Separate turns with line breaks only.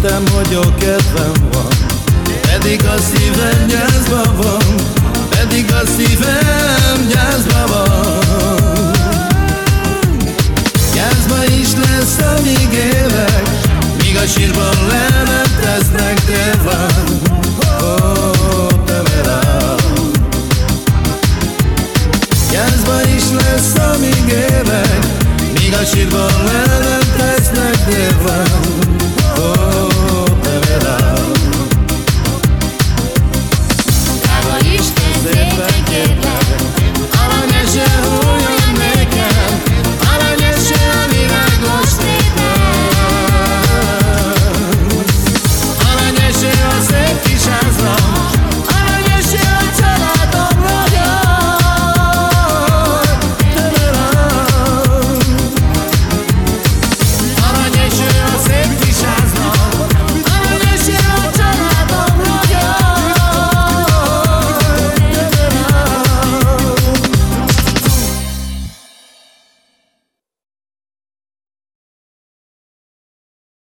hittem, hogy a kedvem van Pedig a szívem nyázba van Pedig a szívem nyázba van. Nyázba is lesz, amíg élek Míg a sírban le nem tesznek van. Oh, te is lesz, amíg élek Míg a sírban le nem tesznek van